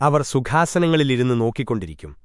അവർ സുഖാസനങ്ങളിലിരുന്ന് നോക്കിക്കൊണ്ടിരിക്കും